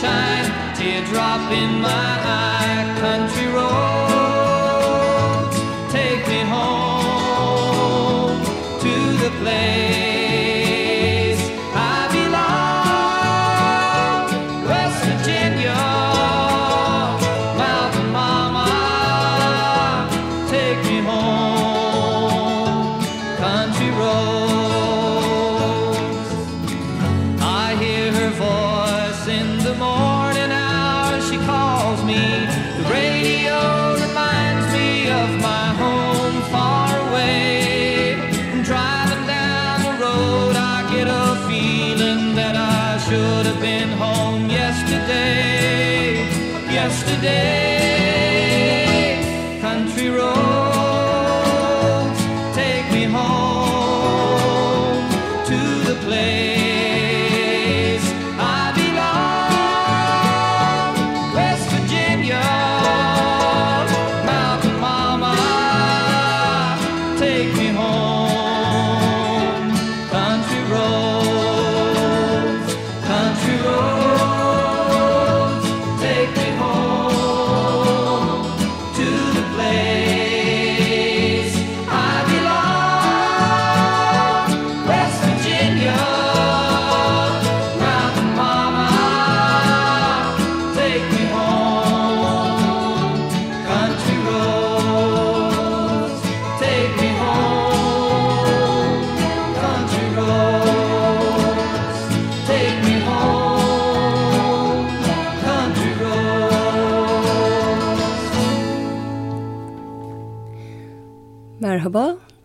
moonshine, teardrop in my eye. Country me. The radio reminds me of my home far away. Driving down the road, I get a feeling that I should have been home yesterday. Yesterday,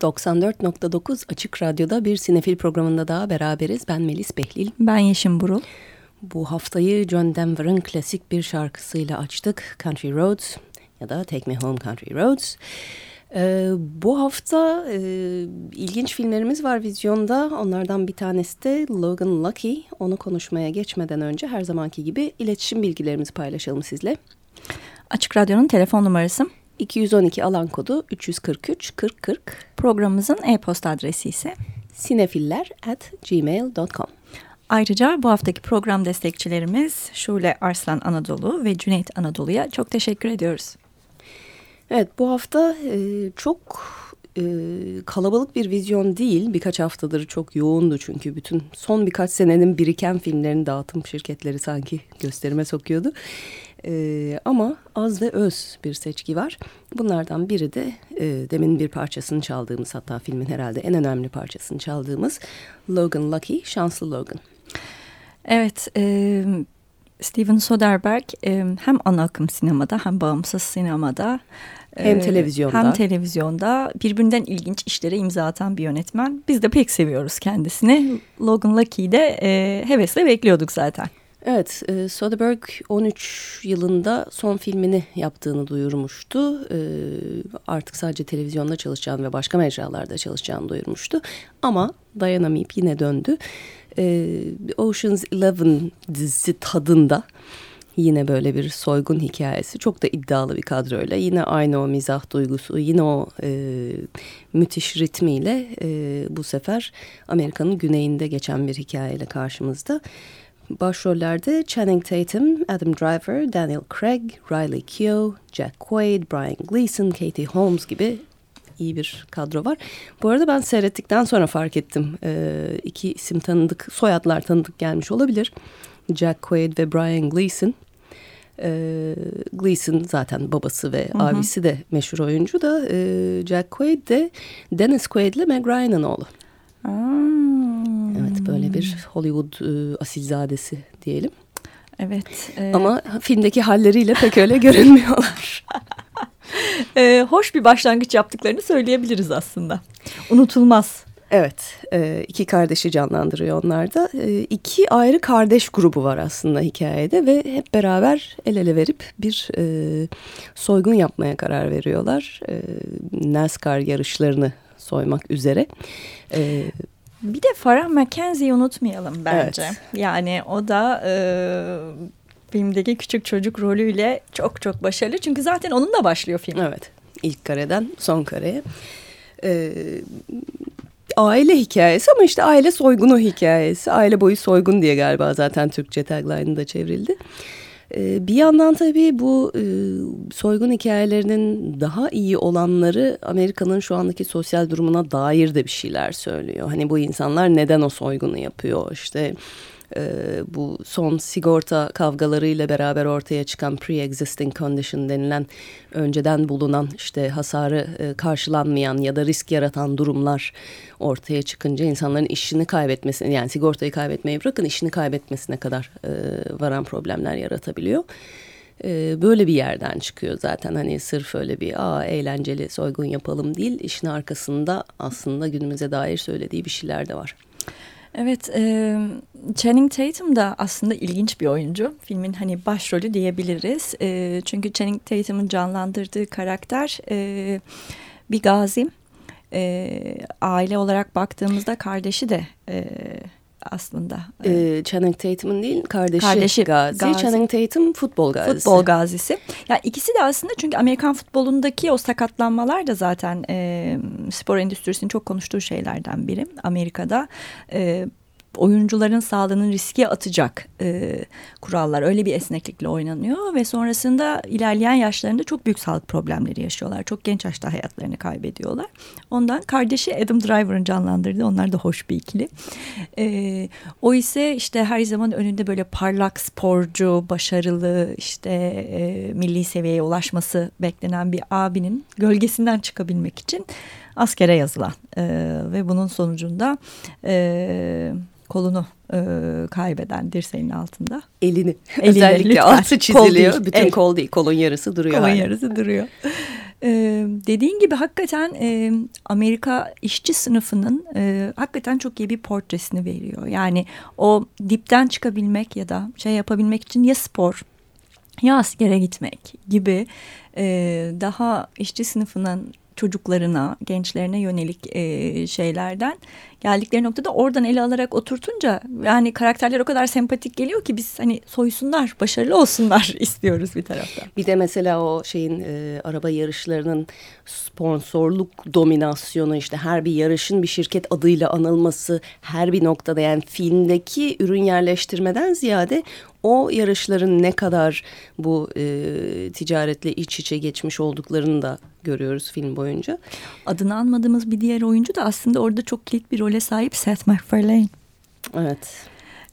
94.9 Açık Radyo'da bir sinefil programında daha beraberiz. Ben Melis Behlil. Ben Yeşim Burul. Bu haftayı John Denver'ın klasik bir şarkısıyla açtık. Country Roads ya da Take Me Home Country Roads. Ee, bu hafta e, ilginç filmlerimiz var vizyonda. Onlardan bir tanesi de Logan Lucky. Onu konuşmaya geçmeden önce her zamanki gibi iletişim bilgilerimizi paylaşalım sizle. Açık Radyo'nun telefon numarası 212 alan kodu 343 40 40 programımızın e-posta adresi ise sinefiller at gmail.com. Ayrıca bu haftaki program destekçilerimiz Şule Arslan Anadolu ve Cüneyt Anadolu'ya çok teşekkür ediyoruz. Evet bu hafta e, çok e, kalabalık bir vizyon değil. Birkaç haftadır çok yoğundu çünkü bütün son birkaç senenin biriken filmlerini dağıtım şirketleri sanki gösterime sokuyordu. E, ama az ve öz bir seçki var. Bunlardan biri de e, demin bir parçasını çaldığımız hatta filmin herhalde en önemli parçasını çaldığımız Logan Lucky, Şanslı Logan. Evet, e, Steven Soderbergh e, hem ana akım sinemada hem bağımsız sinemada Hem e, televizyonda. hem televizyonda birbirinden ilginç işlere imza atan bir yönetmen. Biz de pek seviyoruz kendisini. Logan Lucky'yi de e, hevesle bekliyorduk zaten. Evet, e, Soderbergh 13 yılında son filmini yaptığını duyurmuştu. E, artık sadece televizyonda çalışacağını ve başka mecralarda çalışacağını duyurmuştu. Ama dayanamayıp yine döndü. E, Ocean's Eleven dizisi tadında yine böyle bir soygun hikayesi. Çok da iddialı bir kadroyla. Yine aynı o mizah duygusu, yine o e, müthiş ritmiyle e, bu sefer Amerika'nın güneyinde geçen bir hikayeyle karşımızda. Başrollerde Channing Tatum, Adam Driver, Daniel Craig, Riley Keough, Jack Quaid, Brian Gleason, Katie Holmes gibi iyi bir kadro var. Bu arada ben seyrettikten sonra fark ettim. E, iki isim tanıdık, soyadlar tanıdık gelmiş olabilir. Jack Quaid ve Brian Gleason. E, Gleason zaten babası ve hı hı. abisi de meşhur oyuncu da e, Jack Quaid de Dennis Quaid ile Meg Ryan'ın oğlu. Hmm. Böyle bir Hollywood e, asilzadesi diyelim. Evet. E... Ama filmdeki halleriyle pek öyle görünmüyorlar. e, hoş bir başlangıç yaptıklarını söyleyebiliriz aslında. Unutulmaz. Evet, e, iki kardeşi canlandırıyor onlar da. E, iki ayrı kardeş grubu var aslında hikayede ve hep beraber el ele verip bir e, soygun yapmaya karar veriyorlar. E, NASCAR yarışlarını soymak üzere. E, bir de Farah McKenzie'yi unutmayalım bence. Evet. Yani o da e, filmdeki küçük çocuk rolüyle çok çok başarılı. Çünkü zaten onunla başlıyor film. Evet. İlk kareden son kareye. Ee, aile hikayesi ama işte aile soygunu hikayesi. Aile boyu soygun diye galiba zaten Türkçe tagline'da çevrildi. Ee, bir yandan tabii bu e, soygun hikayelerinin daha iyi olanları Amerika'nın şu andaki sosyal durumuna dair de bir şeyler söylüyor. Hani bu insanlar neden o soygunu yapıyor işte bu son sigorta kavgalarıyla beraber ortaya çıkan pre-existing condition denilen önceden bulunan işte hasarı e, karşılanmayan ya da risk yaratan durumlar ortaya çıkınca insanların işini kaybetmesine yani sigortayı kaybetmeyi bırakın işini kaybetmesine kadar e, varan problemler yaratabiliyor e, böyle bir yerden çıkıyor zaten hani sırf öyle bir aa eğlenceli soygun yapalım değil işin arkasında aslında günümüze dair söylediği bir şeyler de var. Evet, e, Channing Tatum da aslında ilginç bir oyuncu. Filmin hani başrolü diyebiliriz. E, çünkü Channing Tatum'un canlandırdığı karakter e, bir gazi. E, aile olarak baktığımızda kardeşi de e, aslında. Ee, Channing Tatum'un değil kardeşi, kardeşi Gazi. Gazi. Channing Tatum futbol gazisi. Futbol gazisi. Ya yani ikisi de aslında çünkü Amerikan futbolundaki o sakatlanmalar da zaten e, spor endüstrisinin çok konuştuğu şeylerden biri. Amerika'da e, oyuncuların sağlığının riske atacak e, kurallar öyle bir esneklikle oynanıyor ve sonrasında ilerleyen yaşlarında çok büyük sağlık problemleri yaşıyorlar. Çok genç yaşta hayatlarını kaybediyorlar. Ondan kardeşi Adam Driver'ın canlandırdığı onlar da hoş bir ikili. E, o ise işte her zaman önünde böyle parlak sporcu, başarılı işte e, milli seviyeye ulaşması beklenen bir abinin gölgesinden çıkabilmek için askere yazılan e, ve bunun sonucunda e, kolunu e, kaybeden dirseğinin altında. Elini. Elini Özellikle lütfen. altı çiziliyor. Kol değil, Bütün el. kol değil kolun yarısı duruyor. Kolun yarısı duruyor. Ee, dediğin gibi hakikaten e, Amerika işçi sınıfının e, hakikaten çok iyi bir portresini veriyor. Yani o dipten çıkabilmek ya da şey yapabilmek için ya spor ya askere gitmek gibi e, daha işçi sınıfının çocuklarına, gençlerine yönelik e, şeylerden geldikleri noktada oradan ele alarak oturtunca yani karakterler o kadar sempatik geliyor ki biz hani soysunlar, başarılı olsunlar istiyoruz bir taraftan. Bir de mesela o şeyin e, araba yarışlarının sponsorluk dominasyonu işte her bir yarışın bir şirket adıyla anılması her bir noktada yani filmdeki ürün yerleştirmeden ziyade o yarışların ne kadar bu e, ticaretle iç içe geçmiş olduklarını da görüyoruz film boyunca. Adını anmadığımız bir diğer oyuncu da aslında orada çok kilit bir role sahip Seth MacFarlane. Evet.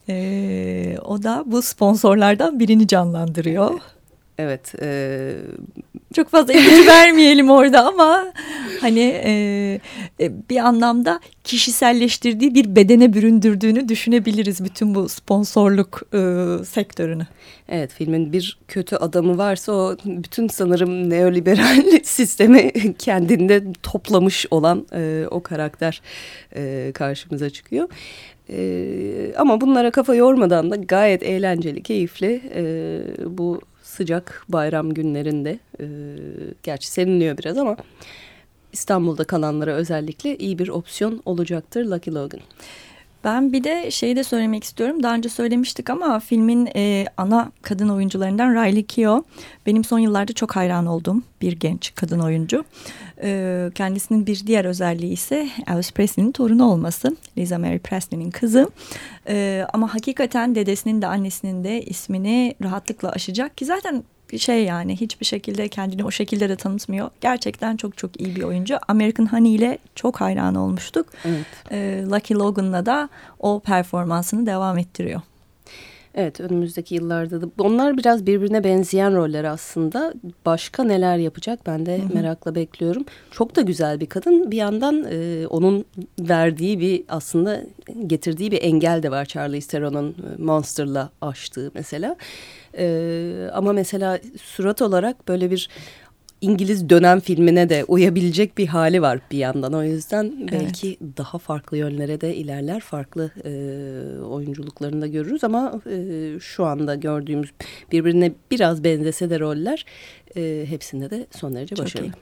Ee, o da bu sponsorlardan birini canlandırıyor. Evet. E, çok fazla ipucu vermeyelim orada ama hani e, e, bir anlamda kişiselleştirdiği bir bedene büründürdüğünü düşünebiliriz bütün bu sponsorluk e, sektörünü. Evet filmin bir kötü adamı varsa o bütün sanırım neoliberal sistemi kendinde toplamış olan e, o karakter e, karşımıza çıkıyor. E, ama bunlara kafa yormadan da gayet eğlenceli, keyifli e, bu sıcak bayram günlerinde e, gerçi serinliyor biraz ama İstanbul'da kalanlara özellikle iyi bir opsiyon olacaktır Lucky Logan. Ben bir de şeyi de söylemek istiyorum. Daha önce söylemiştik ama filmin e, ana kadın oyuncularından Riley Keough. Benim son yıllarda çok hayran olduğum bir genç kadın oyuncu. E, kendisinin bir diğer özelliği ise Elvis Presley'nin torunu olması. Lisa Mary Presley'nin kızı. E, ama hakikaten dedesinin de annesinin de ismini rahatlıkla aşacak ki zaten şey yani hiçbir şekilde kendini o şekilde de tanıtmıyor. Gerçekten çok çok iyi bir oyuncu. American Honey ile çok hayran olmuştuk. Evet. Ee, Lucky Logan'la da o performansını devam ettiriyor. Evet önümüzdeki yıllarda da onlar biraz birbirine benzeyen roller aslında. Başka neler yapacak ben de merakla bekliyorum. Çok da güzel bir kadın. Bir yandan e, onun verdiği bir aslında getirdiği bir engel de var Charlize Theron'un e, Monster'la aştığı mesela. E, ama mesela surat olarak böyle bir İngiliz dönem filmine de uyabilecek bir hali var bir yandan. O yüzden belki evet. daha farklı yönlere de ilerler. Farklı e, oyunculuklarını da görürüz ama e, şu anda gördüğümüz birbirine biraz benzese de roller e, hepsinde de son derece Çok başarılı. Iyi.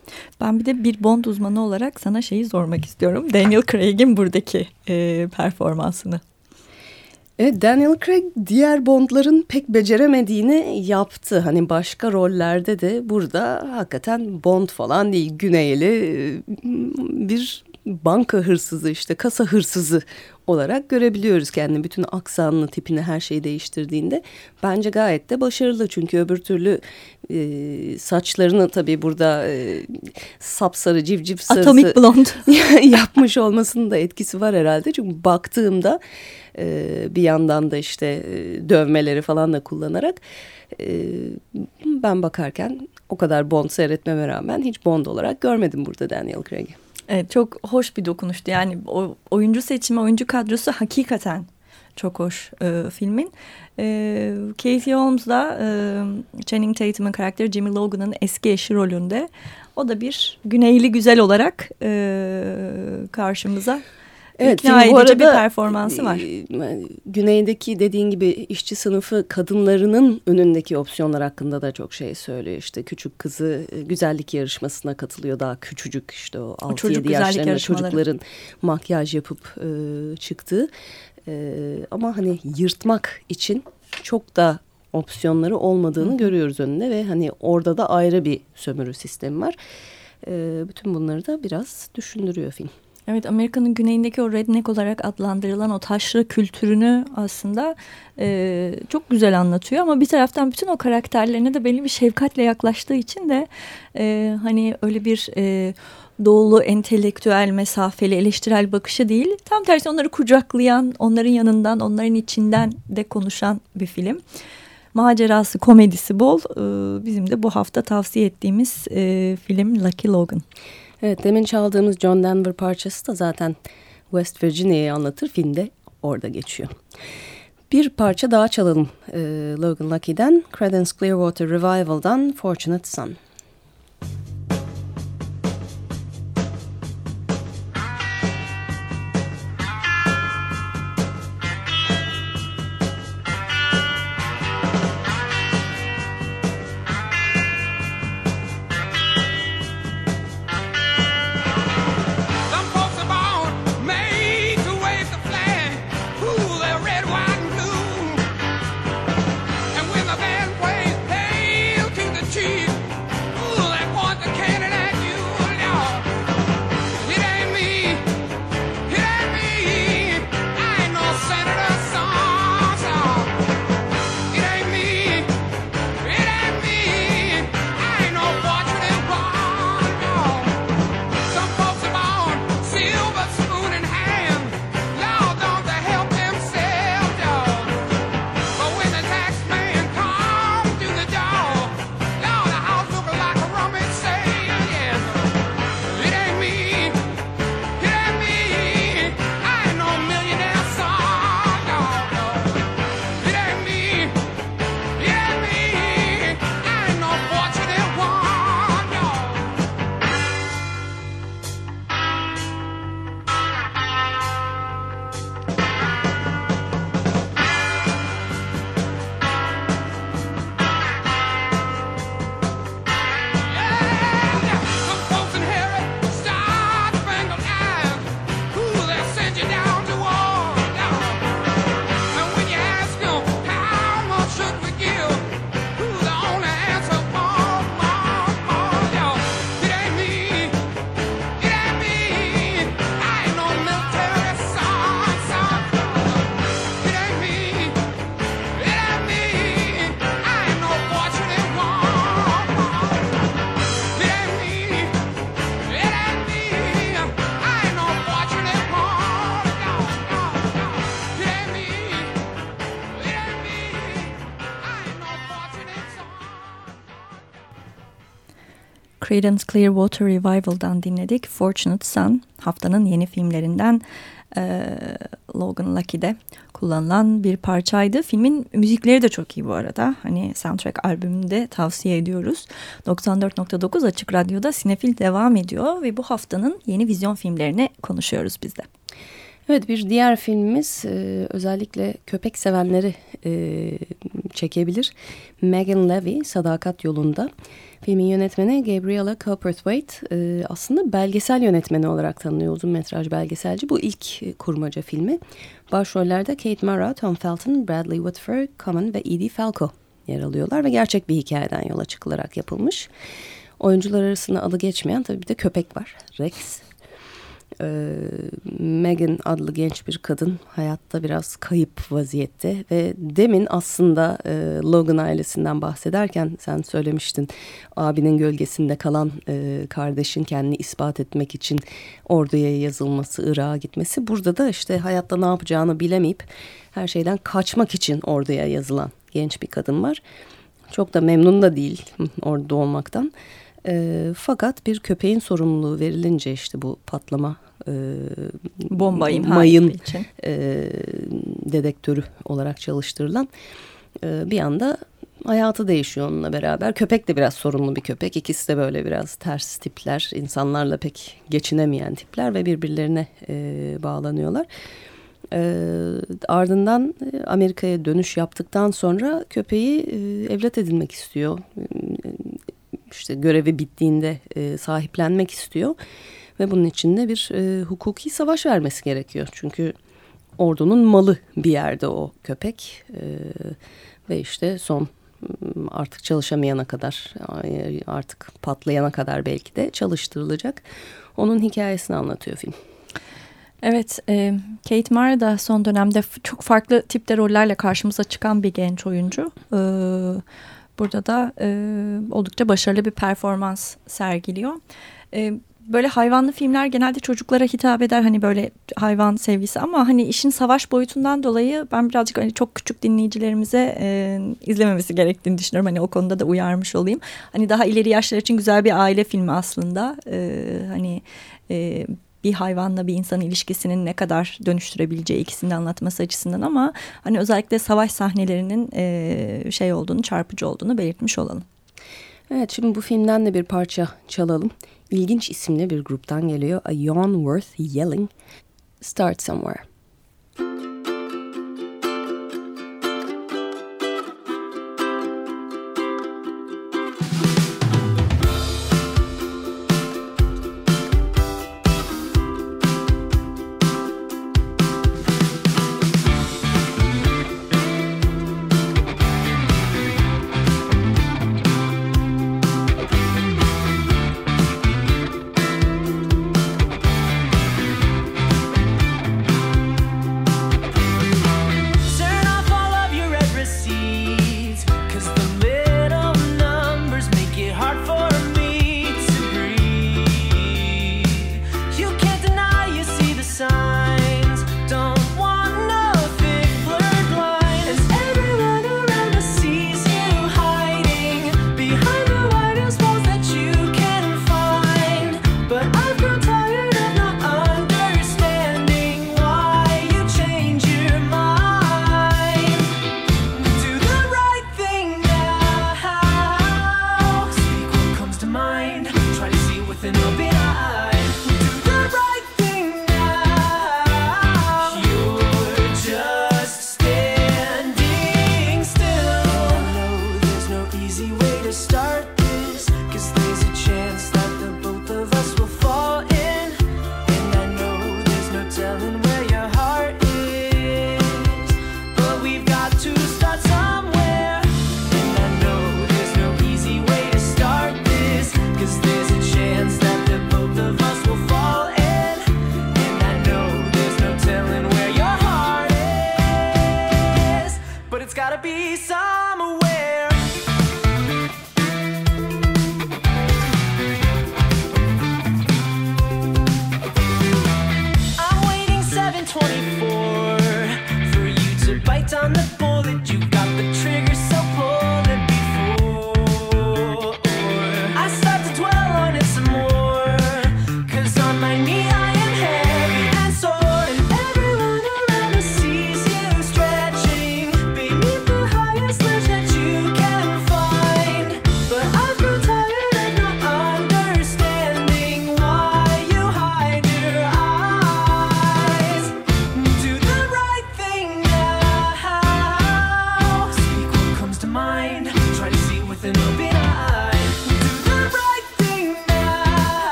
Ben bir de bir Bond uzmanı olarak sana şeyi sormak istiyorum. Daniel Craig'in buradaki e, performansını. Evet Daniel Craig diğer Bond'ların pek beceremediğini yaptı. Hani başka rollerde de burada hakikaten Bond falan değil Güneyli bir banka hırsızı işte kasa hırsızı olarak görebiliyoruz kendini. Bütün aksanını, tipini, her şeyi değiştirdiğinde bence gayet de başarılı. Çünkü öbür türlü e, saçlarını tabii burada e, sapsarı, civciv sarısı Atomik blond yapmış olmasının da etkisi var herhalde. Çünkü baktığımda e, bir yandan da işte e, dövmeleri falan da kullanarak e, ben bakarken o kadar Bond seyretmeme rağmen hiç Bond olarak görmedim burada Daniel Craig'i. Evet çok hoş bir dokunuştu. Yani o oyuncu seçimi, oyuncu kadrosu hakikaten çok hoş e, filmin. E, Casey Holmes da e, Channing Tatum'un karakteri Jimmy Logan'ın eski eşi rolünde. O da bir güneyli güzel olarak e, karşımıza Evet, İkna edici arada, bir performansı var. E, güneydeki dediğin gibi işçi sınıfı kadınlarının önündeki opsiyonlar hakkında da çok şey söylüyor. İşte küçük kızı e, güzellik yarışmasına katılıyor daha küçücük işte o 6-7 yaşlarında çocukların makyaj yapıp e, çıktığı. E, ama hani yırtmak için çok da opsiyonları olmadığını Hı. görüyoruz önünde ve hani orada da ayrı bir sömürü sistemi var. E, bütün bunları da biraz düşündürüyor film. Evet Amerika'nın güneyindeki o redneck olarak adlandırılan o taşra kültürünü aslında e, çok güzel anlatıyor. Ama bir taraftan bütün o karakterlerine de belli bir şefkatle yaklaştığı için de e, hani öyle bir e, doğulu, entelektüel, mesafeli, eleştirel bakışı değil. Tam tersi onları kucaklayan, onların yanından, onların içinden de konuşan bir film. Macerası, komedisi bol. E, bizim de bu hafta tavsiye ettiğimiz e, film Lucky Logan. Evet demin çaldığımız John Denver parçası da zaten West Virginia'yı anlatır. Filmde orada geçiyor. Bir parça daha çalalım e, Logan Lucky'den. Creedence Clearwater Revival'dan Fortunate Son. Creedence Clearwater Revival'dan dinledik. Fortunate Son haftanın yeni filmlerinden e, Logan Lucky'de kullanılan bir parçaydı. Filmin müzikleri de çok iyi bu arada. Hani soundtrack albümünü de tavsiye ediyoruz. 94.9 Açık Radyo'da Sinefil devam ediyor ve bu haftanın yeni vizyon filmlerini konuşuyoruz biz de. Evet bir diğer filmimiz özellikle köpek sevenleri çekebilir. Megan Levy Sadakat Yolunda. Filmin yönetmeni Gabriela Copperthwaite e, aslında belgesel yönetmeni olarak tanınıyor uzun metraj belgeselci. Bu ilk e, kurmaca filmi. Başrollerde Kate Mara, Tom Felton, Bradley Whitford, Common ve Edie Falco yer alıyorlar ve gerçek bir hikayeden yola çıkılarak yapılmış. Oyuncular arasında adı geçmeyen tabii bir de köpek var. Rex e, Megan adlı genç bir kadın hayatta biraz kayıp vaziyette ve demin aslında e, Logan ailesinden bahsederken sen söylemiştin abinin gölgesinde kalan e, kardeşin kendini ispat etmek için orduya yazılması, Irak'a gitmesi. Burada da işte hayatta ne yapacağını bilemeyip her şeyden kaçmak için orduya yazılan genç bir kadın var. Çok da memnun da değil orada olmaktan. E, fakat bir köpeğin sorumluluğu verilince işte bu patlama e, bomba mayın için. E, dedektörü olarak çalıştırılan e, bir anda hayatı değişiyor onunla beraber. Köpek de biraz sorumlu bir köpek. İkisi de böyle biraz ters tipler, insanlarla pek geçinemeyen tipler ve birbirlerine e, bağlanıyorlar. E, ardından e, Amerika'ya dönüş yaptıktan sonra köpeği e, evlat edinmek istiyor. E, işte görevi bittiğinde e, sahiplenmek istiyor. Ve bunun için de bir e, hukuki savaş vermesi gerekiyor. Çünkü ordunun malı bir yerde o köpek. E, ve işte son artık çalışamayana kadar artık patlayana kadar belki de çalıştırılacak. Onun hikayesini anlatıyor film. Evet, e, Kate Mara da son dönemde çok farklı tipte rollerle karşımıza çıkan bir genç oyuncu. E, burada da e, oldukça başarılı bir performans sergiliyor. E, böyle hayvanlı filmler genelde çocuklara hitap eder hani böyle hayvan sevgisi ama hani işin savaş boyutundan dolayı ben birazcık hani çok küçük dinleyicilerimize e, izlememesi gerektiğini düşünüyorum. Hani o konuda da uyarmış olayım. Hani daha ileri yaşlar için güzel bir aile filmi aslında. E, hani e, bir hayvanla bir insan ilişkisinin ne kadar dönüştürebileceği ikisini anlatması açısından ama hani özellikle savaş sahnelerinin e, şey olduğunu çarpıcı olduğunu belirtmiş olalım. Evet şimdi bu filmden de bir parça çalalım. İlginç isimli bir gruptan geliyor. A Yawn Worth Yelling. Start Somewhere.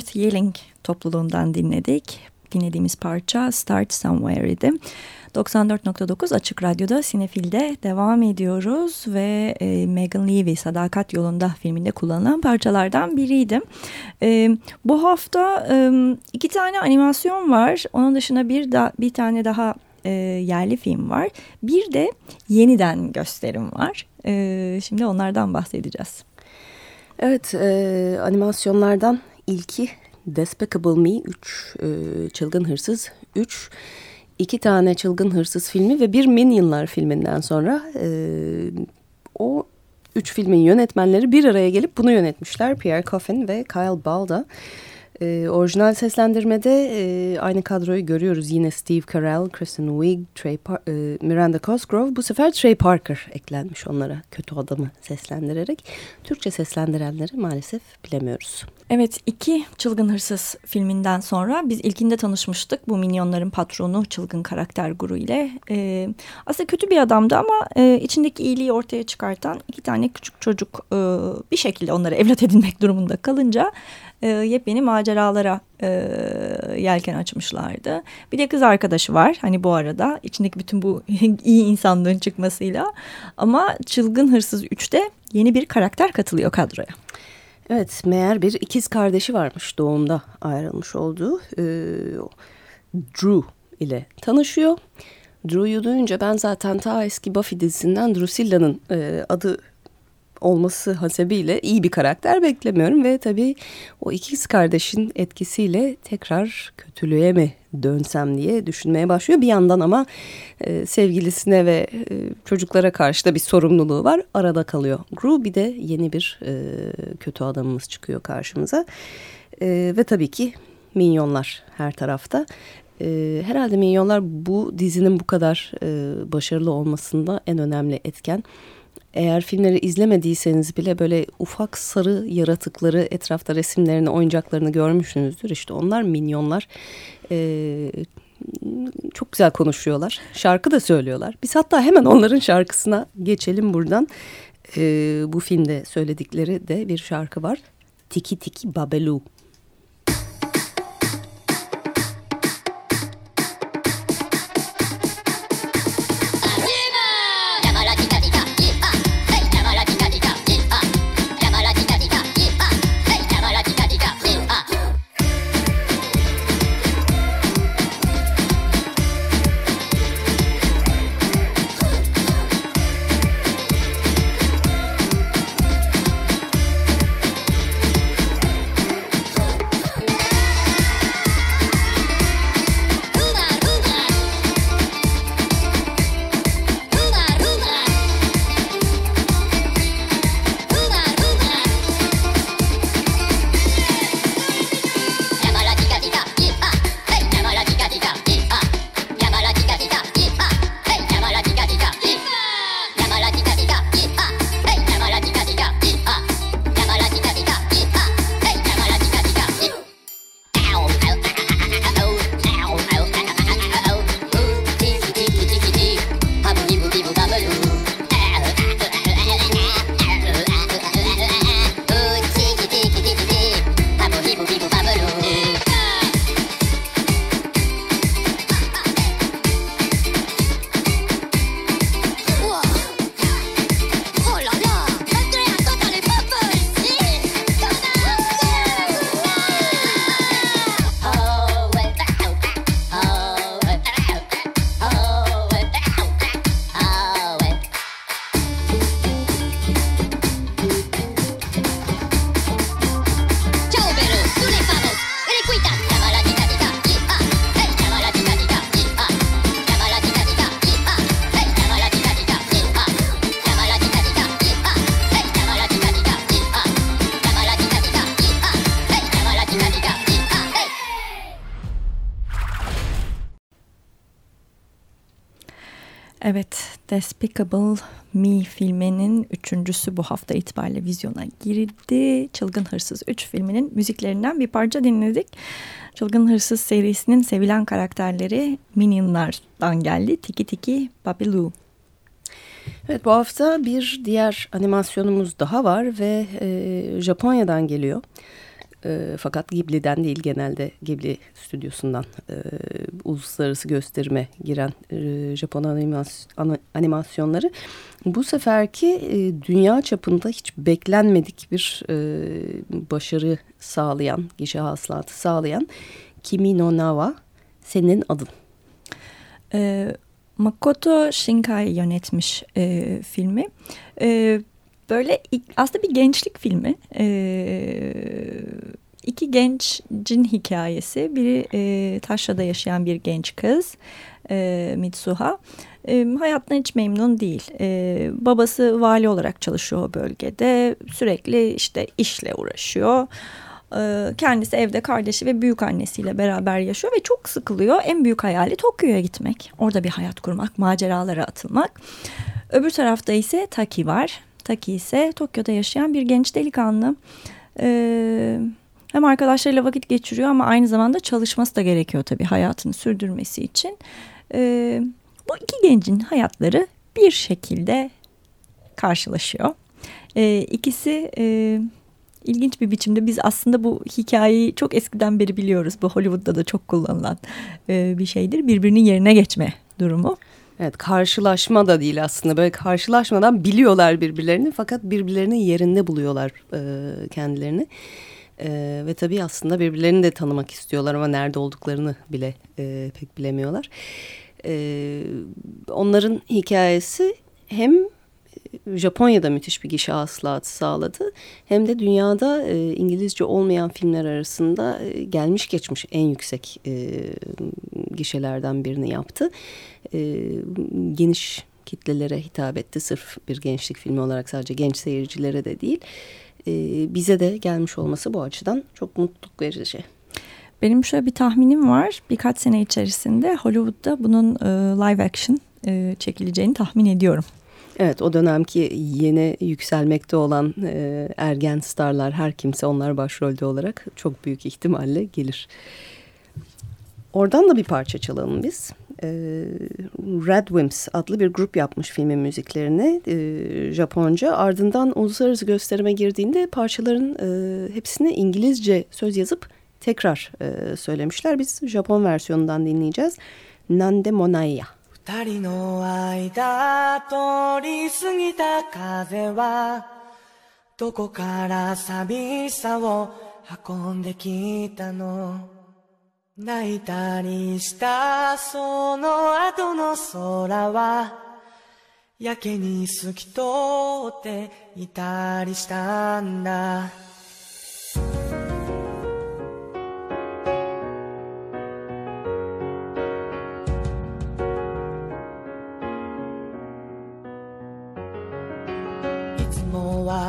Worth Yelling topluluğundan dinledik. Dinlediğimiz parça Start Somewhere idi. 94.9 Açık Radyo'da Sinefil'de devam ediyoruz ve e, Megan Levy Sadakat Yolunda filminde kullanılan parçalardan biriydi. E, bu hafta e, iki tane animasyon var. Onun dışında bir da, bir tane daha e, yerli film var. Bir de yeniden gösterim var. E, şimdi onlardan bahsedeceğiz. Evet, e, animasyonlardan ilki Despicable Me 3, e, Çılgın Hırsız 3. iki tane Çılgın Hırsız filmi ve bir Minionlar filminden sonra e, o üç filmin yönetmenleri bir araya gelip bunu yönetmişler. Pierre Coffin ve Kyle Balda. E, orijinal seslendirmede e, aynı kadroyu görüyoruz. Yine Steve Carell, Kristen Wiig, Trey Par e, Miranda Cosgrove. Bu sefer Trey Parker eklenmiş onlara kötü adamı seslendirerek. Türkçe seslendirenleri maalesef bilemiyoruz. Evet iki Çılgın Hırsız filminden sonra biz ilkinde tanışmıştık. Bu minyonların patronu çılgın karakter Guru ile. Ee, aslında kötü bir adamdı ama e, içindeki iyiliği ortaya çıkartan iki tane küçük çocuk e, bir şekilde onları evlat edinmek durumunda kalınca e, yepyeni maceralara e, yelken açmışlardı. Bir de kız arkadaşı var hani bu arada içindeki bütün bu iyi insanlığın çıkmasıyla ama Çılgın Hırsız 3'te yeni bir karakter katılıyor kadroya. Evet meğer bir ikiz kardeşi varmış doğumda ayrılmış olduğu e, Drew ile tanışıyor. Drew'yu duyunca ben zaten ta eski Buffy dizisinden Drusilla'nın e, adı olması hasebiyle iyi bir karakter beklemiyorum ve tabii o ikiz kardeşin etkisiyle tekrar kötülüğe mi dönsem diye düşünmeye başlıyor. Bir yandan ama e, sevgilisine ve e, çocuklara karşı da bir sorumluluğu var. Arada kalıyor. Gru bir de yeni bir e, kötü adamımız çıkıyor karşımıza. E, ve tabii ki minyonlar her tarafta. E, herhalde minyonlar bu dizinin bu kadar e, başarılı olmasında en önemli etken. Eğer filmleri izlemediyseniz bile böyle ufak sarı yaratıkları etrafta resimlerini, oyuncaklarını görmüşsünüzdür. İşte onlar minyonlar. Ee, çok güzel konuşuyorlar. Şarkı da söylüyorlar. Biz hatta hemen onların şarkısına geçelim buradan. Ee, bu filmde söyledikleri de bir şarkı var. Tiki Tiki Babelu. Evet, Despicable Me filminin üçüncüsü bu hafta itibariyle vizyona girdi. Çılgın Hırsız 3 filminin müziklerinden bir parça dinledik. Çılgın Hırsız serisinin sevilen karakterleri Minion'lardan geldi. Tiki Tiki Babiloo. Evet bu hafta bir diğer animasyonumuz daha var ve e, Japonya'dan geliyor. E, fakat Ghibli'den değil genelde Ghibli stüdyosundan e, uluslararası gösterime giren e, Japon animas animasyonları. Bu seferki e, dünya çapında hiç beklenmedik bir e, başarı sağlayan, gişe hasılatı sağlayan Kimi no Nawa senin adın. E, Makoto Shinkai yönetmiş e, filmi. E, böyle aslında bir gençlik filmi. E, iki gencin hikayesi. Biri e, taşrada yaşayan bir genç kız e, Mitsuha. E, hayattan hiç memnun değil. E, babası vali olarak çalışıyor o bölgede. Sürekli işte işle uğraşıyor. E, kendisi evde kardeşi ve büyük annesiyle beraber yaşıyor ve çok sıkılıyor. En büyük hayali Tokyo'ya gitmek. Orada bir hayat kurmak, maceralara atılmak. Öbür tarafta ise Taki var. Taki ise Tokyo'da yaşayan bir genç delikanlı. Ee, hem arkadaşlarıyla vakit geçiriyor ama aynı zamanda çalışması da gerekiyor tabii hayatını sürdürmesi için. Ee, bu iki gencin hayatları bir şekilde karşılaşıyor. Ee, ikisi e, ilginç bir biçimde biz aslında bu hikayeyi çok eskiden beri biliyoruz. Bu Hollywood'da da çok kullanılan e, bir şeydir. Birbirinin yerine geçme durumu. Evet karşılaşma da değil aslında böyle karşılaşmadan biliyorlar birbirlerini fakat birbirlerinin yerinde buluyorlar e, kendilerini. E, ve tabii aslında birbirlerini de tanımak istiyorlar ama nerede olduklarını bile e, pek bilemiyorlar. E, onların hikayesi hem Japonya'da müthiş bir gişe hasılatı sağladı. Hem de dünyada e, İngilizce olmayan filmler arasında e, gelmiş geçmiş en yüksek e, gişelerden birini yaptı. E, geniş kitlelere hitap etti. Sırf bir gençlik filmi olarak sadece genç seyircilere de değil. E, bize de gelmiş olması bu açıdan çok mutluluk verici. Benim şöyle bir tahminim var. Birkaç sene içerisinde Hollywood'da bunun e, live action e, çekileceğini tahmin ediyorum. Evet o dönemki yeni yükselmekte olan e, ergen starlar her kimse onlar başrolde olarak çok büyük ihtimalle gelir. Oradan da bir parça çalalım biz. E, Red Wimps adlı bir grup yapmış filmin müziklerini e, Japonca. Ardından uluslararası gösterime girdiğinde parçaların e, hepsini İngilizce söz yazıp tekrar e, söylemişler. Biz Japon versiyonundan dinleyeceğiz. Nande Monaya. 二人の間通り過ぎた風はどこから寂しさを運んできたの？泣いたりしたその後の空はやけに透き通っていたりしたんだ。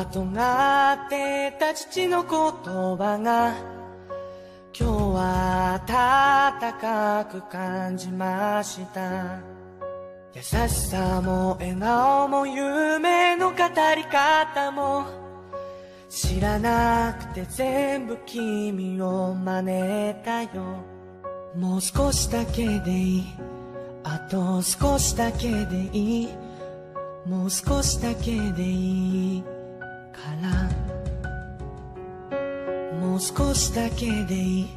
尖ってた父の言葉が今日は温かく感じました。優しさも笑顔も夢の語り方も知らなくて全部君を真似たよ。もう少しだけでいい。あと少しだけでいい。もう少しだけでいい。から。もう少しだけでいい。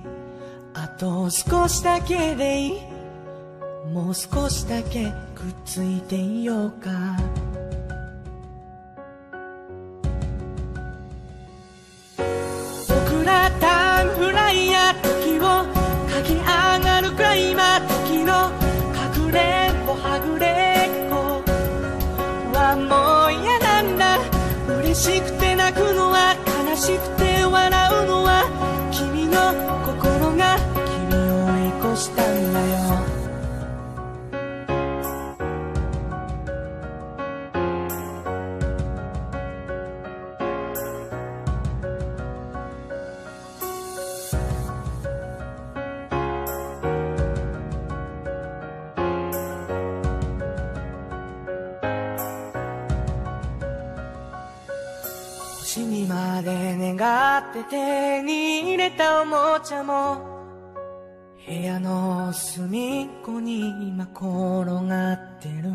あと少しだけでいい。もう少しだけくっついていようか。って手に入れたおもちゃも部屋の隅っこに今転がってる。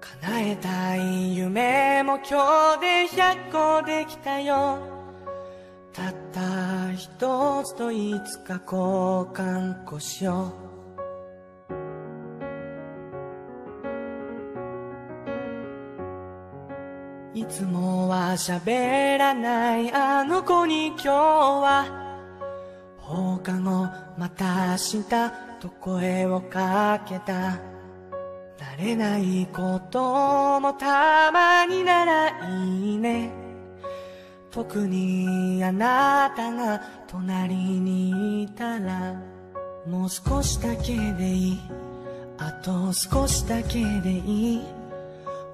叶えたい夢も今日で100個できたよ。たった一つといつか交換こしようつもは喋らないあの子に今日は。放課後また明日と声をかけた。慣れないこともたまにならいいね。特にあなたが隣にいたらもう少しだけでいい。あと少しだけでいい。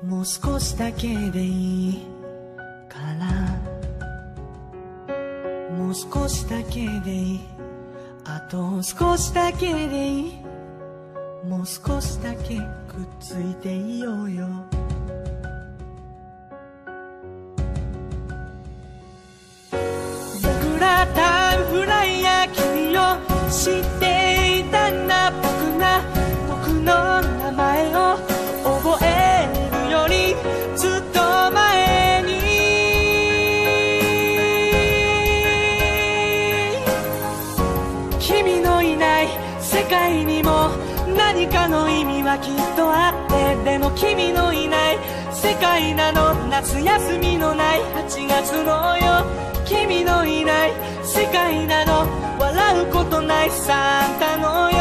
もう少しだけでいいから。もう少しだけでいい。あと少しだけでいい。もう少しだけくっついていようよ。僕らタイムフライヤー君を知っても君のいない世界なの夏休みのない8月のよ君のいない世界なの。笑うことないサンタの夜。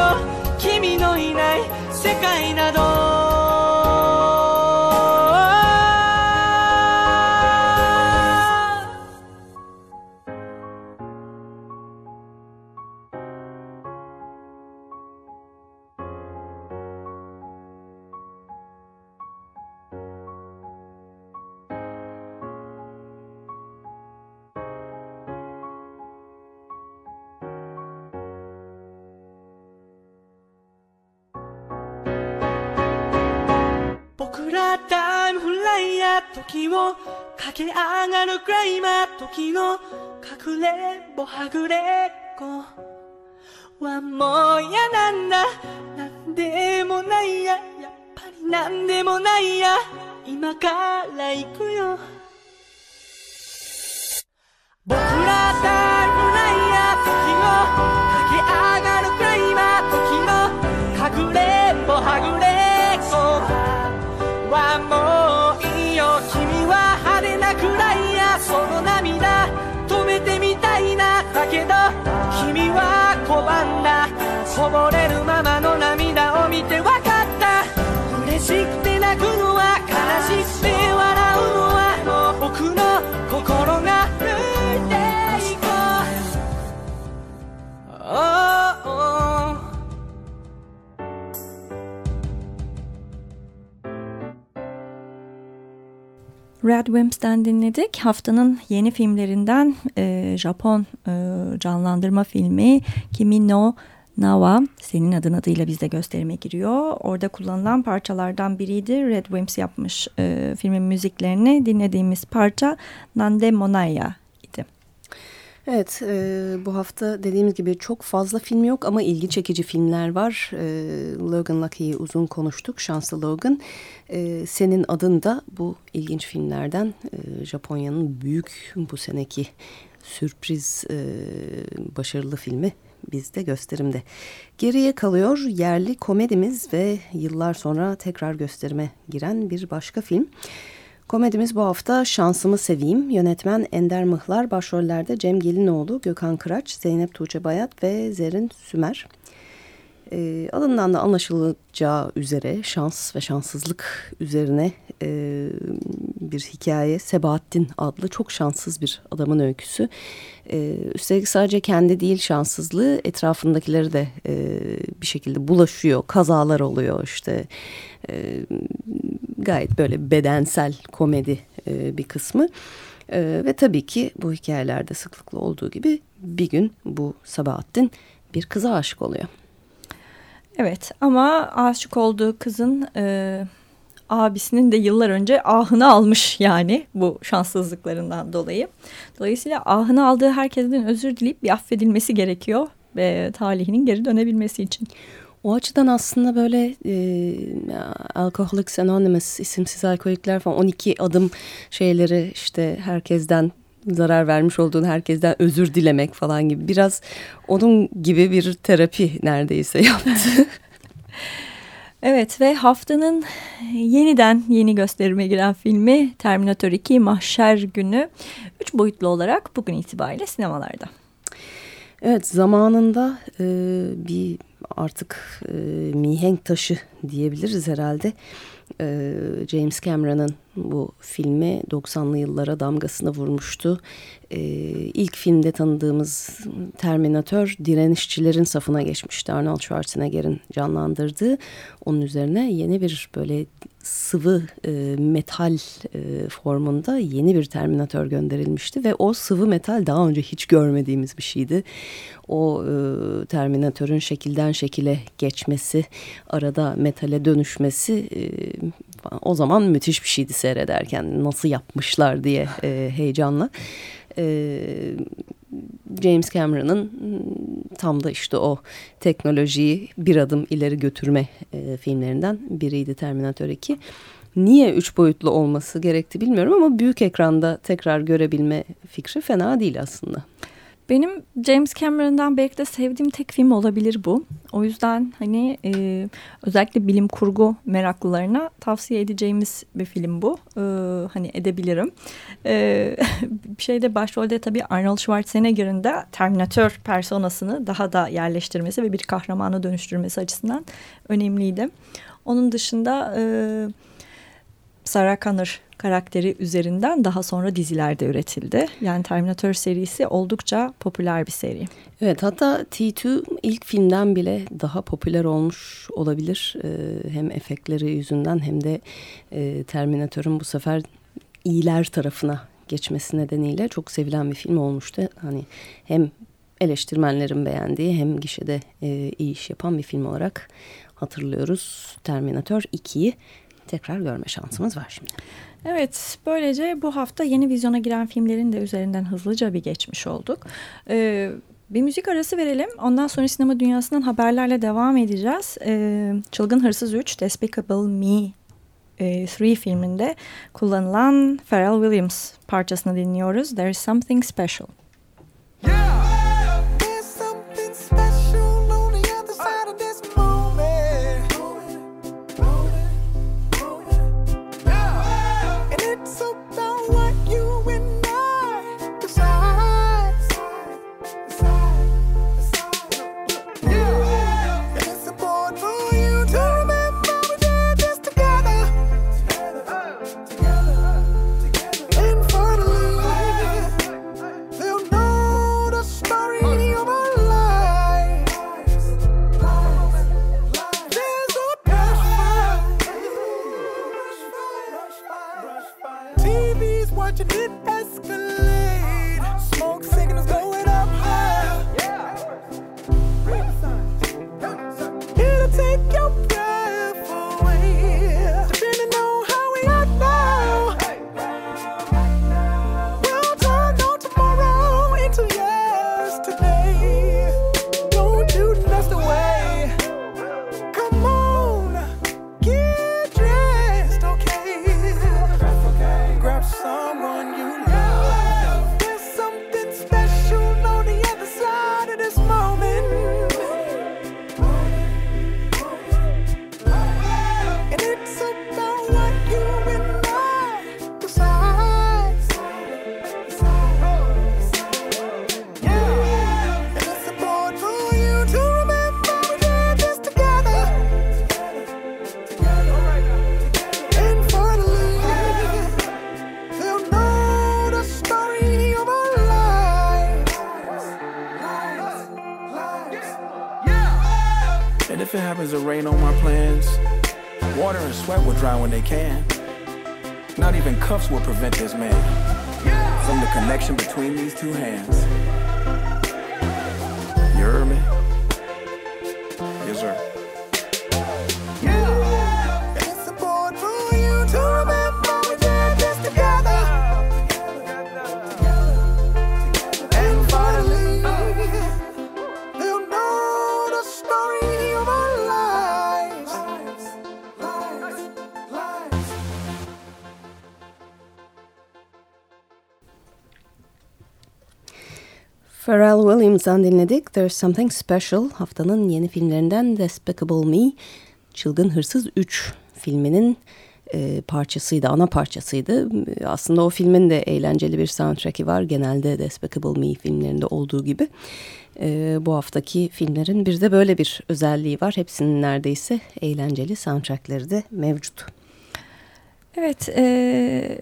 駆け上がるクライマー時の隠れんぼはぐれっこ。はもう嫌なんだ。なんでもないや。やっぱりなんでもないや。今から行くよ。僕らだこぼれるままの涙を見てわかった嬉しくて泣くのは悲しくて笑うのはもう僕の心が抜いていこう、oh, oh. Red Wimps'ten dinledik. Haftanın yeni filmlerinden e, Japon e, canlandırma filmi Kimi no Nawa senin adın adıyla bizde gösterime giriyor. Orada kullanılan parçalardan biriydi. Red Wimps yapmış e, filmin müziklerini. Dinlediğimiz parça Nande Monaya idi. Evet e, bu hafta dediğimiz gibi çok fazla film yok ama ilgi çekici filmler var. E, Logan Lucky'yi uzun konuştuk. Şanslı Logan. E, senin adın da bu ilginç filmlerden e, Japonya'nın büyük bu seneki sürpriz e, başarılı filmi bizde gösterimde. Geriye kalıyor yerli komedimiz ve yıllar sonra tekrar gösterime giren bir başka film. Komedimiz bu hafta Şansımı Seveyim. Yönetmen Ender Mıhlar, başrollerde Cem Gelinoğlu, Gökhan Kıraç, Zeynep Tuğçe Bayat ve Zerin Sümer. E, adından da anlaşılacağı üzere şans ve şanssızlık üzerine e, bir hikaye. Sebahattin adlı çok şanssız bir adamın öyküsü. E, üstelik sadece kendi değil şanssızlığı etrafındakileri de e, bir şekilde bulaşıyor. Kazalar oluyor işte. E, gayet böyle bedensel komedi e, bir kısmı. E, ve tabii ki bu hikayelerde sıklıkla olduğu gibi bir gün bu Sabahattin bir kıza aşık oluyor. Evet ama aşık olduğu kızın e, abisinin de yıllar önce ahını almış yani bu şanssızlıklarından dolayı. Dolayısıyla ahını aldığı herkesten özür dileyip bir affedilmesi gerekiyor ve talihinin geri dönebilmesi için. O açıdan aslında böyle e, Alcoholics Anonymous isimsiz alkolikler falan 12 adım şeyleri işte herkesten zarar vermiş olduğun herkesten özür dilemek falan gibi biraz onun gibi bir terapi neredeyse yaptı. evet ve haftanın yeniden yeni gösterime giren filmi Terminator 2 Mahşer Günü 3 boyutlu olarak bugün itibariyle sinemalarda. Evet zamanında e, bir artık e, mihenk taşı diyebiliriz herhalde. E, James Cameron'ın bu filmi 90'lı yıllara damgasını vurmuştu. E, ilk filmde tanıdığımız Terminator direnişçilerin safına geçmişti. Arnold Schwarzenegger'in canlandırdığı. Onun üzerine yeni bir böyle sıvı e, metal e, formunda yeni bir Terminator gönderilmişti ve o sıvı metal daha önce hiç görmediğimiz bir şeydi. O e, Terminatörün şekilden şekile geçmesi, arada metale dönüşmesi e, o zaman müthiş bir şeydi seyrederken nasıl yapmışlar diye e, heyecanla. E, James Cameron'ın tam da işte o teknolojiyi bir adım ileri götürme e, filmlerinden biriydi Terminator 2. Niye üç boyutlu olması gerekti bilmiyorum ama büyük ekranda tekrar görebilme fikri fena değil aslında. Benim James Cameron'dan belki de sevdiğim tek film olabilir bu. O yüzden hani e, özellikle bilim kurgu meraklılarına tavsiye edeceğimiz bir film bu. E, hani edebilirim. E, bir şeyde başrolde tabii Arnold Schwarzenegger'in de Terminator personasını daha da yerleştirmesi ve bir kahramana dönüştürmesi açısından önemliydi. Onun dışında... E, Sarah Connor karakteri üzerinden daha sonra dizilerde üretildi. Yani Terminator serisi oldukça popüler bir seri. Evet hatta T2 ilk filmden bile daha popüler olmuş olabilir. Ee, hem efektleri yüzünden hem de e, Terminator'un bu sefer iyiler tarafına geçmesi nedeniyle çok sevilen bir film olmuştu. Hani hem eleştirmenlerin beğendiği hem gişede e, iyi iş yapan bir film olarak hatırlıyoruz. Terminator 2'yi tekrar görme şansımız var şimdi. Evet, böylece bu hafta yeni vizyona giren filmlerin de üzerinden hızlıca bir geçmiş olduk. Ee, bir müzik arası verelim. Ondan sonra sinema dünyasından haberlerle devam edeceğiz. Ee, Çılgın Hırsız 3, Despicable Me 3 e, filminde kullanılan Pharrell Williams parçasını dinliyoruz. There is something special. Yeah! will prevent this man from the connection between these two hands. Williams'dan dinledik. There's Something Special. Haftanın yeni filmlerinden Despicable Me, Çılgın Hırsız 3 filminin e, parçasıydı, ana parçasıydı. Aslında o filmin de eğlenceli bir soundtrack'i var. Genelde Despicable Me filmlerinde olduğu gibi. E, bu haftaki filmlerin bir de böyle bir özelliği var. Hepsinin neredeyse eğlenceli soundtrack'leri de mevcut. Evet, e,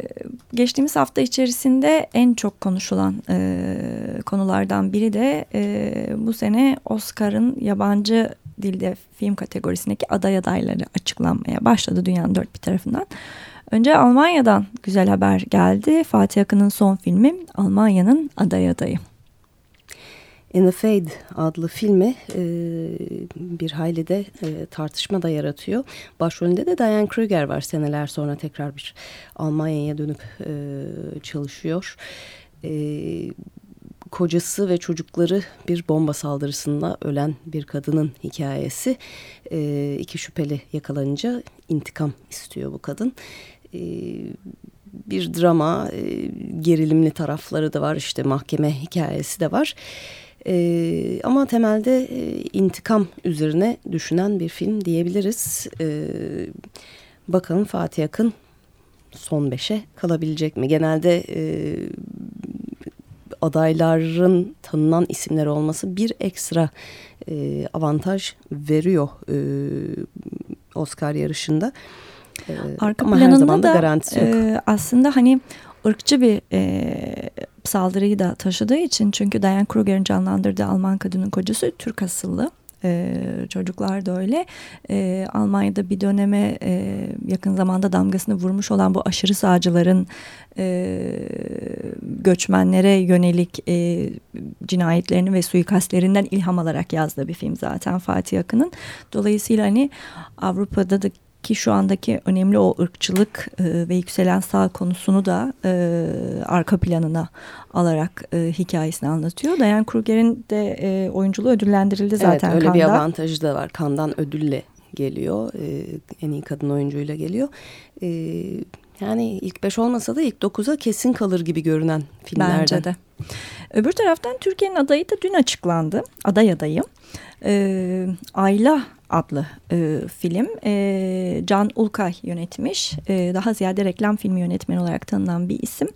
geçtiğimiz hafta içerisinde en çok konuşulan e, konulardan biri de e, bu sene Oscar'ın yabancı dilde film kategorisindeki aday adayları açıklanmaya başladı dünyanın dört bir tarafından. Önce Almanya'dan güzel haber geldi. Fatih Akın'ın son filmi Almanya'nın aday adayı. In the Fade adlı filmi e, bir hayli de e, tartışma da yaratıyor. Başrolünde de Diane Kruger var seneler sonra tekrar bir Almanya'ya dönüp e, çalışıyor. E, kocası ve çocukları bir bomba saldırısında ölen bir kadının hikayesi. E, iki şüpheli yakalanınca intikam istiyor bu kadın. E, bir drama, e, gerilimli tarafları da var işte mahkeme hikayesi de var. Ama temelde e, intikam üzerine düşünen bir film diyebiliriz. E, bakalım Fatih Akın son beşe kalabilecek mi? Genelde e, adayların tanınan isimler olması bir ekstra e, avantaj veriyor e, Oscar yarışında. E, Arka ama planında her zaman da, garantisi yok. E, aslında hani ırkçı bir e, saldırıyı da taşıdığı için çünkü Diane Kruger'in canlandırdığı Alman kadının kocası Türk asıllı. Ee, çocuklar da öyle. Ee, Almanya'da bir döneme e, yakın zamanda damgasını vurmuş olan bu aşırı sağcıların e, göçmenlere yönelik e, cinayetlerini ve suikastlerinden ilham alarak yazdığı bir film zaten Fatih Akın'ın. Dolayısıyla hani Avrupa'da da ki şu andaki önemli o ırkçılık e, ve yükselen sağ konusunu da e, arka planına alarak e, hikayesini anlatıyor. Diane Kruger'in de e, oyunculuğu ödüllendirildi zaten Evet öyle Kanda. bir avantajı da var. Kandan ödülle geliyor. E, en iyi kadın oyuncuyla geliyor. E, yani ilk beş olmasa da ilk dokuza kesin kalır gibi görünen filmlerden. Bence de. Öbür taraftan Türkiye'nin adayı da dün açıklandı. Aday adayı. E, Ayla adlı e, film. E, Can Ulkay yönetmiş. E, daha ziyade reklam filmi yönetmeni olarak tanınan bir isim.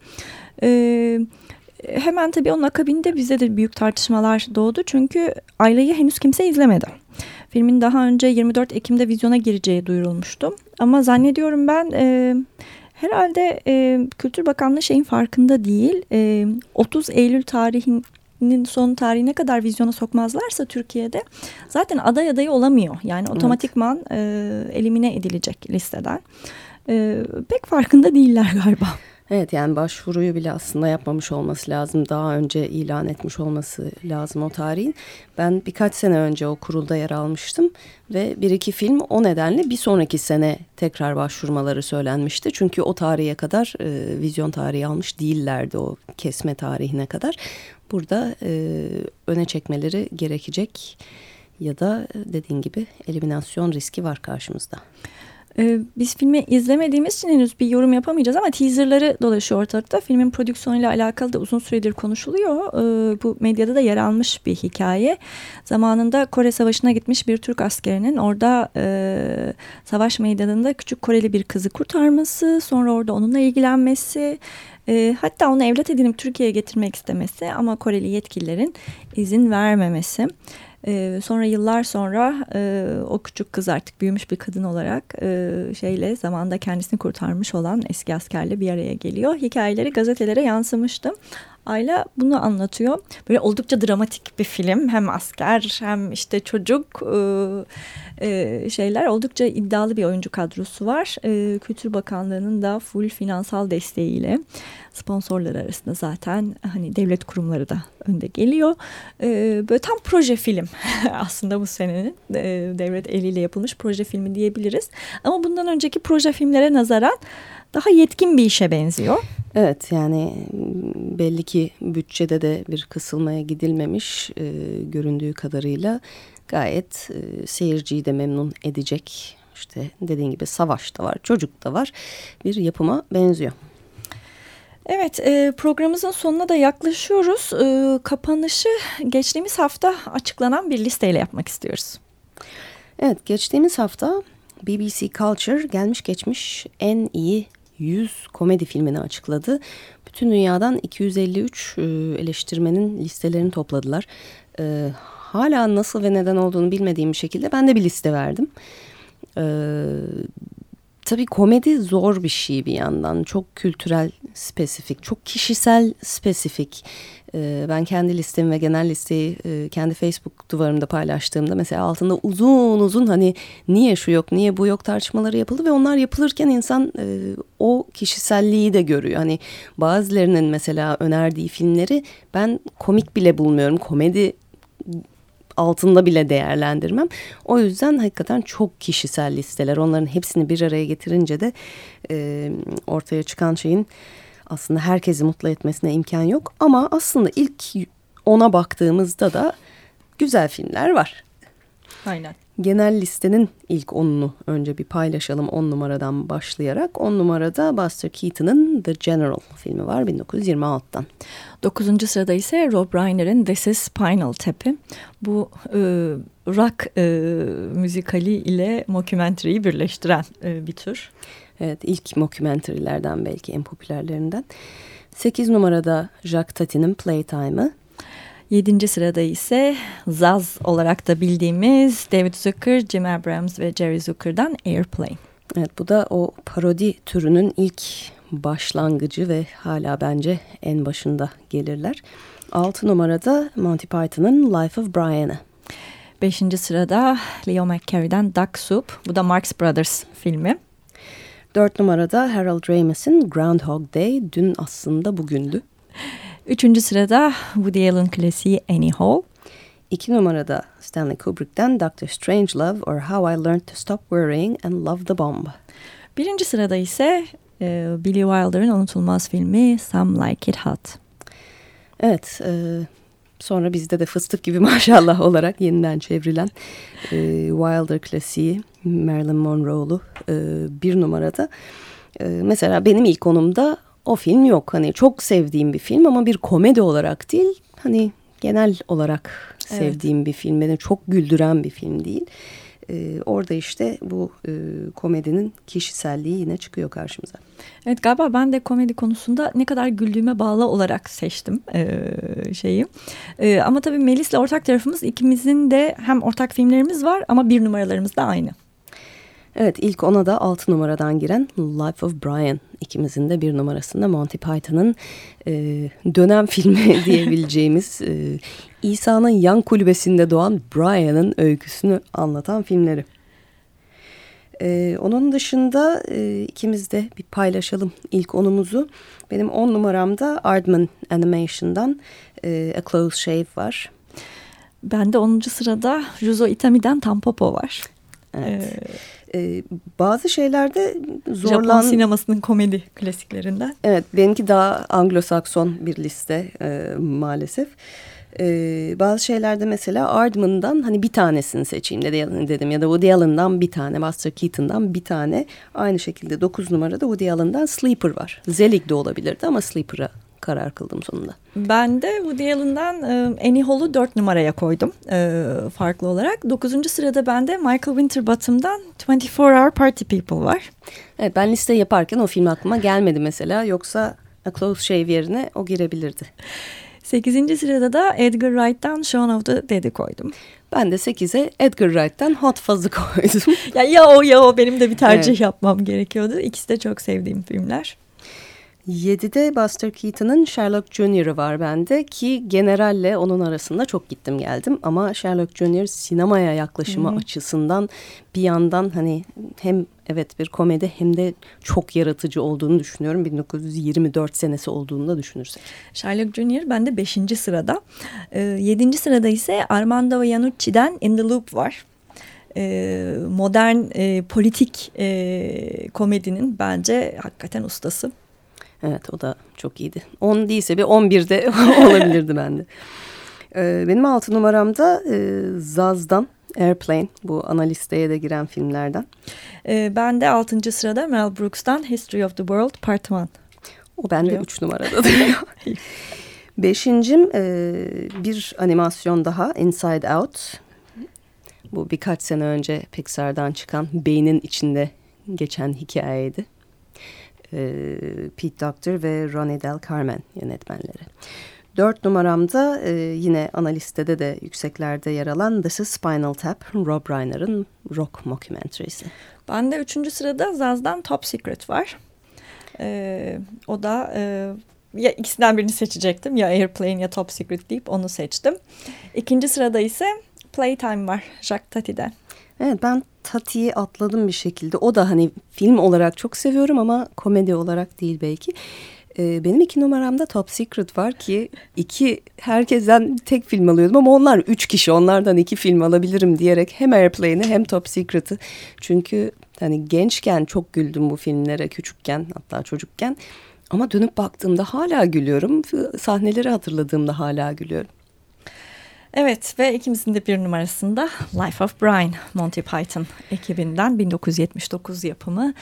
E, hemen tabii onun akabinde bize de büyük tartışmalar doğdu. Çünkü Ayla'yı henüz kimse izlemedi. Filmin daha önce 24 Ekim'de vizyona gireceği duyurulmuştu. Ama zannediyorum ben... E, Herhalde e, Kültür Bakanlığı şeyin farkında değil. E, 30 Eylül tarihin son tarihine kadar vizyona sokmazlarsa Türkiye'de zaten aday adayı olamıyor. Yani otomatikman evet. e, elimine edilecek listeden. E, pek farkında değiller galiba. Evet yani başvuruyu bile aslında yapmamış olması lazım. Daha önce ilan etmiş olması lazım o tarihin. Ben birkaç sene önce o kurulda yer almıştım ve bir iki film o nedenle bir sonraki sene tekrar başvurmaları söylenmişti. Çünkü o tarihe kadar e, vizyon tarihi almış değillerdi o kesme tarihine kadar. Burada e, öne çekmeleri gerekecek ya da dediğin gibi eliminasyon riski var karşımızda. Ee, biz filmi izlemediğimiz için henüz bir yorum yapamayacağız ama teaserları dolaşıyor ortalıkta. Filmin prodüksiyonuyla alakalı da uzun süredir konuşuluyor. Ee, bu medyada da yer almış bir hikaye. Zamanında Kore Savaşı'na gitmiş bir Türk askerinin orada e, savaş meydanında küçük Koreli bir kızı kurtarması, sonra orada onunla ilgilenmesi, e, hatta onu evlat edinip Türkiye'ye getirmek istemesi ama Koreli yetkililerin izin vermemesi. E, sonra yıllar sonra e, o küçük kız artık büyümüş bir kadın olarak e, şeyle zamanda kendisini kurtarmış olan eski askerle bir araya geliyor. Hikayeleri gazetelere yansımıştı. Ayla bunu anlatıyor. Böyle oldukça dramatik bir film. Hem asker hem işte çocuk e, e, şeyler. Oldukça iddialı bir oyuncu kadrosu var. E, Kültür Bakanlığı'nın da full finansal desteğiyle sponsorlar arasında zaten hani devlet kurumları da önde geliyor. E, böyle tam proje film aslında bu senenin e, devlet eliyle yapılmış proje filmi diyebiliriz. Ama bundan önceki proje filmlere nazaran daha yetkin bir işe benziyor. Evet yani belli ki bütçede de bir kısılmaya gidilmemiş e, göründüğü kadarıyla gayet e, seyirciyi de memnun edecek işte dediğin gibi savaş da var çocuk da var bir yapıma benziyor. Evet e, programımızın sonuna da yaklaşıyoruz. E, kapanışı geçtiğimiz hafta açıklanan bir listeyle yapmak istiyoruz. Evet geçtiğimiz hafta BBC Culture gelmiş geçmiş en iyi 100 komedi filmini açıkladı. Bütün dünyadan 253 e, eleştirmenin listelerini topladılar. E, hala nasıl ve neden olduğunu bilmediğim bir şekilde ben de bir liste verdim. E, tabii komedi zor bir şey bir yandan. Çok kültürel spesifik, çok kişisel spesifik. Ee, ben kendi listemi ve genel listeyi e, kendi Facebook duvarımda paylaştığımda mesela altında uzun uzun hani niye şu yok, niye bu yok tartışmaları yapıldı ve onlar yapılırken insan e, o kişiselliği de görüyor. Hani bazılarının mesela önerdiği filmleri ben komik bile bulmuyorum. Komedi altında bile değerlendirmem. O yüzden hakikaten çok kişisel listeler. Onların hepsini bir araya getirince de e, ortaya çıkan şeyin aslında herkesi mutlu etmesine imkan yok. Ama aslında ilk ona baktığımızda da güzel filmler var. Aynen. Genel listenin ilk onunu önce bir paylaşalım on numaradan başlayarak. On numarada Buster Keaton'ın The General filmi var 1926'dan. Dokuzuncu sırada ise Rob Reiner'in This is Spinal Tap'i. Bu e, rock e, müzikali ile mockumentary'yi birleştiren e, bir tür. Evet ilk mockumentary'lerden belki en popülerlerinden. Sekiz numarada Jacques Tati'nin Playtime'ı. Yedinci sırada ise Zaz olarak da bildiğimiz David Zucker, Jim Abrams ve Jerry Zucker'dan Airplane. Evet bu da o parodi türünün ilk başlangıcı ve hala bence en başında gelirler. Altı numarada Monty Python'ın Life of Brian'ı. Beşinci sırada Leo McCarey'den Duck Soup. Bu da Marx Brothers filmi. Dört numarada Harold Ramis'in Groundhog Day. Dün aslında bugündü. Üçüncü sırada Woody Allen klasiği Annie Hall. İki numarada Stanley Kubrick'ten Doctor Strangelove or How I Learned to Stop Worrying and Love the Bomb. Birinci sırada ise e, Billy Wilder'ın unutulmaz filmi Some Like It Hot. Evet, e, sonra bizde de fıstık gibi maşallah olarak yeniden çevrilen e, Wilder klasiği Marilyn Monroe'lu e, bir numarada. E, mesela benim ilk konumda o film yok. Hani çok sevdiğim bir film ama bir komedi olarak değil. Hani genel olarak evet. sevdiğim bir film. Beni çok güldüren bir film değil. Ee, orada işte bu e, komedinin kişiselliği yine çıkıyor karşımıza. Evet galiba ben de komedi konusunda ne kadar güldüğüme bağlı olarak seçtim e, şeyi. E, ama tabii Melis'le ortak tarafımız ikimizin de hem ortak filmlerimiz var ama bir numaralarımız da aynı. Evet ilk ona da altı numaradan giren Life of Brian ikimizin de bir numarasında Monty Python'ın e, dönem filmi diyebileceğimiz e, İsa'nın yan kulübesinde doğan Brian'ın öyküsünü anlatan filmleri. Ee, onun dışında e, ikimiz de bir paylaşalım ilk onumuzu. Benim on numaramda Aardman Animation'dan e, A Close Shave var. Bende 10. sırada Juzo Itami'den Tampopo var. Evet. Ee, e, bazı şeylerde zorlan... Japon sinemasının komedi klasiklerinden. Evet benimki daha Anglo-Sakson bir liste e, maalesef. Ee, bazı şeylerde mesela Aardman'dan hani bir tanesini seçeyim dedi, dedim ya da Woody Allen'dan bir tane, Buster Keaton'dan bir tane. Aynı şekilde dokuz numarada Woody Allen'dan Sleeper var. Zelig de olabilirdi ama Sleeper'a karar kıldım sonunda. Ben de Woody Allen'dan e, Annie Hall'u dört numaraya koydum e, farklı olarak. Dokuzuncu sırada bende Michael Winterbottom'dan 24 Hour Party People var. Evet ben liste yaparken o film aklıma gelmedi mesela. Yoksa A Close Shave yerine o girebilirdi. Sekizinci sırada da Edgar Wright'tan Shaun of the Dead'i koydum. Ben de sekize Edgar Wright'tan Hot Fuzz'ı koydum. ya, ya o ya o benim de bir tercih evet. yapmam gerekiyordu. İkisi de çok sevdiğim filmler. 7'de Buster Keaton'ın Sherlock Junior'ı var bende ki generalle onun arasında çok gittim geldim ama Sherlock Junior sinemaya yaklaşımı Hı-hı. açısından bir yandan hani hem evet bir komedi hem de çok yaratıcı olduğunu düşünüyorum 1924 senesi olduğunu da düşünürsek. Sherlock Junior bende 5. sırada. 7. Ee, sırada ise Armando Iannucci'den In the Loop var ee, modern e, politik e, komedinin bence hakikaten ustası. Evet o da çok iyiydi. 10 değilse bir 11'de olabilirdi bende. Ee, benim altı numaramda e, Zaz'dan Airplane bu ana listeye de giren filmlerden. Ee, ben de altıncı sırada Mel Brooks'tan History of the World Part 1. O bende Duruyor. üç numarada duruyor. Beşincim e, bir animasyon daha Inside Out. Bu birkaç sene önce Pixar'dan çıkan beynin içinde geçen hikayeydi. E, Pete Docter ve Ronnie Del Carmen yönetmenleri. Dört numaramda e, yine ana listede de yükseklerde yer alan This is Spinal Tap, Rob Reiner'ın rock mockumentary'si. Bende üçüncü sırada Zaz'dan Top Secret var. Ee, o da e, ya ikisinden birini seçecektim. Ya Airplane ya Top Secret deyip onu seçtim. İkinci sırada ise Playtime var Jacques Tati'den. Evet ben Tati'yi atladım bir şekilde. O da hani film olarak çok seviyorum ama komedi olarak değil belki. Ee, benim iki numaramda Top Secret var ki iki herkesten tek film alıyordum ama onlar üç kişi onlardan iki film alabilirim diyerek hem Airplane'i hem Top Secret'ı. Çünkü hani gençken çok güldüm bu filmlere küçükken hatta çocukken. Ama dönüp baktığımda hala gülüyorum. Sahneleri hatırladığımda hala gülüyorum. Evet ve ikimizin de bir numarasında Life of Brian, Monty Python ekibinden 1979 yapımı.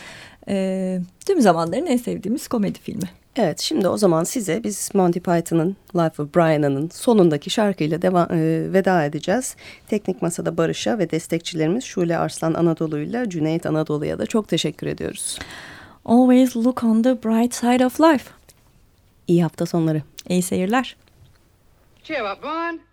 E, tüm zamanların en sevdiğimiz komedi filmi. Evet şimdi o zaman size biz Monty Python'ın Life of Brian'ın sonundaki şarkıyla devam, e, veda edeceğiz. Teknik Masa'da Barış'a ve destekçilerimiz Şule Arslan Anadolu'yla Cüneyt Anadolu'ya da çok teşekkür ediyoruz. Always look on the bright side of life. İyi hafta sonları. İyi seyirler. Cheer up, Brian.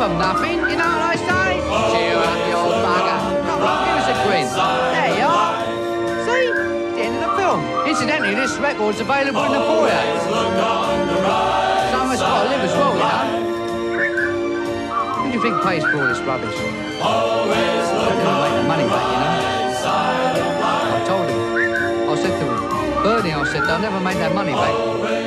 From nothing, you know what I say? Cheer up, you old bugger. Come on, give us a grin. There you are. See? The end of the film. Incidentally, this record's available in the foyer. Someone's got to live as well, you know. Who do you think pays for all this rubbish? Always look make the money back, you know. I told him. I said to him, Bernie, I said, they'll never make that money back.